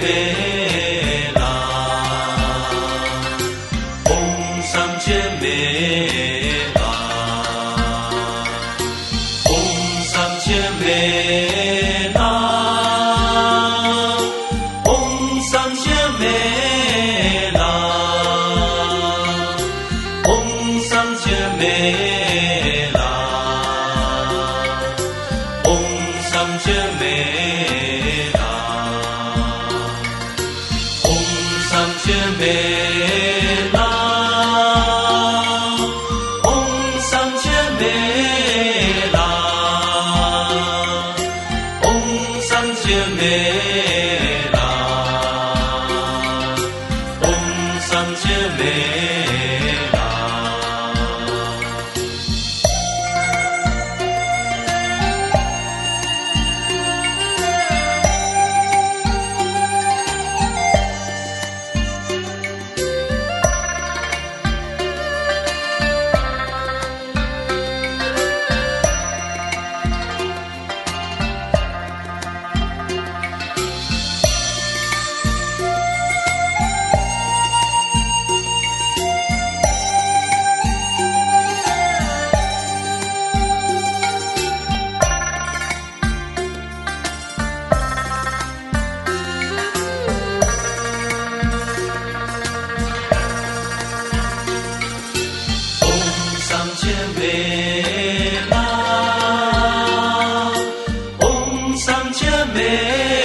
be Amen.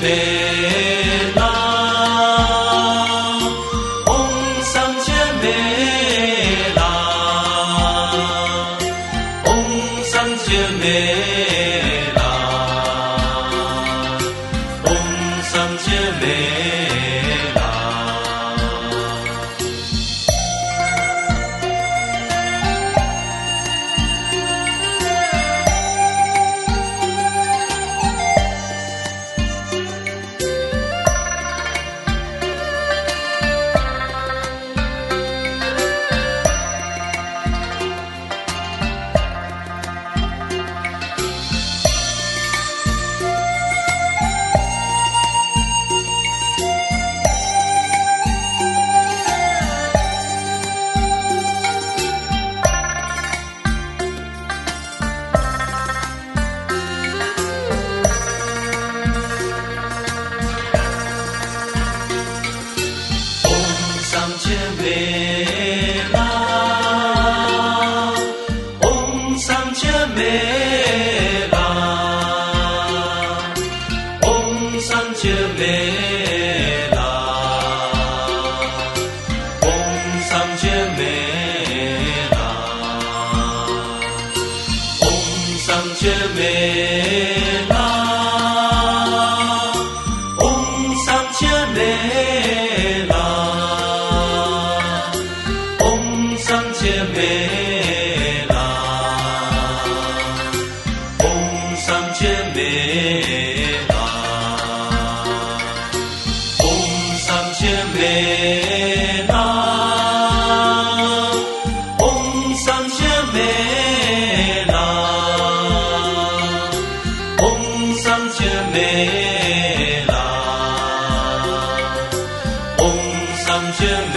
Amen.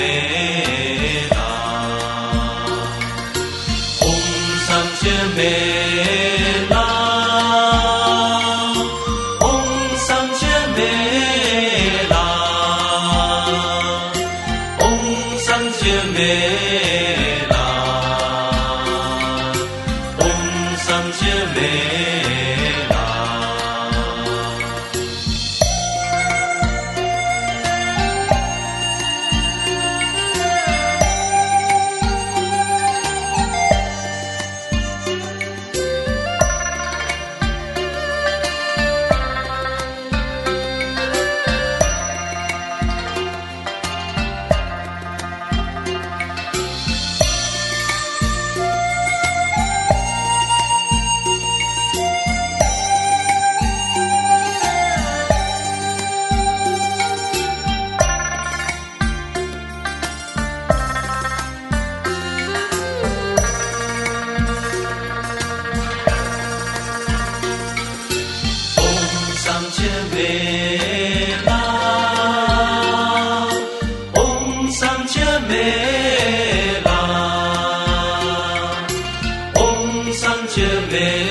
Amen. Did.